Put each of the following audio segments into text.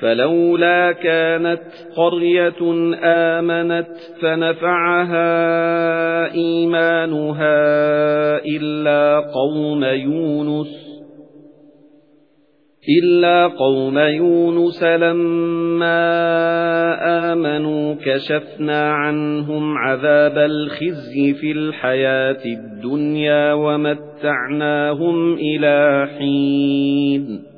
فَلَوْلَا كَانَتْ قَرْيَةٌ آمَنَتْ فَنَفَعَهَا إِيمَانُهَا إِلَّا قَوْمَ يُونُسَ إِلَّا قَوْمَ يُونُسَ لَمَّا آمَنُوا كَشَفْنَا عَنْهُمْ عَذَابَ الْخِزْيِ فِي الْحَيَاةِ الدُّنْيَا وَمَتَّعْنَاهُمْ إِلَى حِينٍ.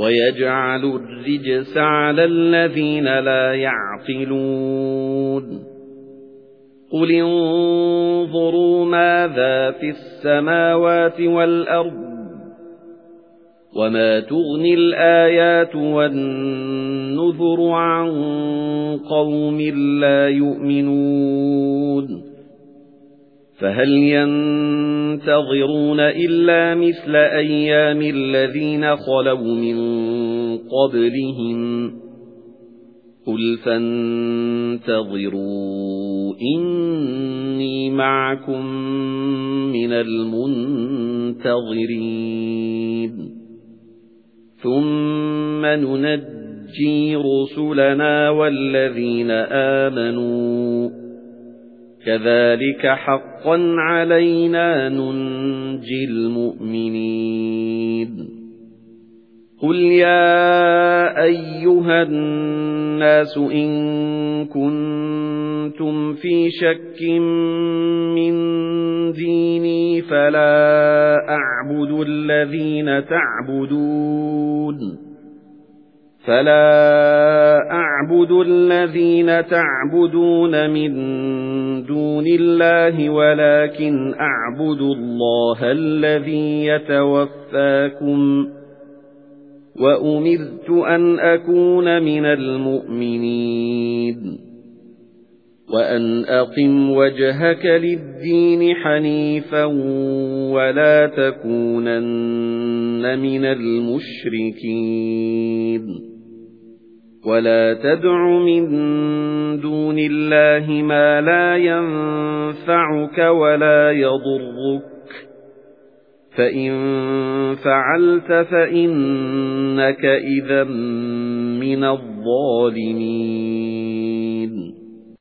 وَيَجْعَلُ الرِّجْسَ عَلَى الَّذِينَ لَا يَعْقِلُونَ. قُلِ انظُرُوا مَاذَا فِي السَّمَاوَاتِ وَالْأَرْضِ وَمَا تُغْنِي الْآيَاتُ وَالنُّذُرُ عَن قَوْمٍ لَّا يُؤْمِنُونَ. فَهَلْ يَنتَظِرُونَ إِلَّا مِثْلَ أَيَّامِ الَّذِينَ خَلَوْا مِن قَبْلِهِمْ؟ قُلْ فَانتَظِرُوا إِنِّي مَعَكُمْ مِنَ الْمُنتَظِرِينَ. ثُمَّ نُنَجِّي رُسُلَنَا وَالَّذِينَ آمَنُوا كَذَلِكَ حَقًّا عَلَيْنَا نُنْجِي الْمُؤْمِنِينَ. قُلْ يَا أَيُّهَا النَّاسُ إِن كُنتُمْ فِي شَكٍّ مِّن دِينِي فَلَا أَعْبُدُ الَّذِينَ تَعْبُدُونَ. فَلَا أَعْبُدُ الَّذِينَ تَعْبُدُونَ مِن دُونِ اللَّهِ وَلَكِنْ أَعْبُدُ اللَّهَ الَّذِي يَتَوَفَّاكُمْ وَأُمِرْتُ أَنْ أَكُونَ مِنَ الْمُؤْمِنِينَ وَأَنْ أَقِمْ وَجْهَكَ لِلدِّينِ حَنِيفًا وَلَا تَكُونَنَّ مِنَ الْمُشْرِكِينَ وَلَا تَدْعُ مِن دُونِ اللَّهِ مَا لَا يَنفَعُكَ وَلَا يَضُرُّكَ فَإِن فَعَلْتَ فَإِنَّكَ إِذًا مِنَ الظَّالِمِينَ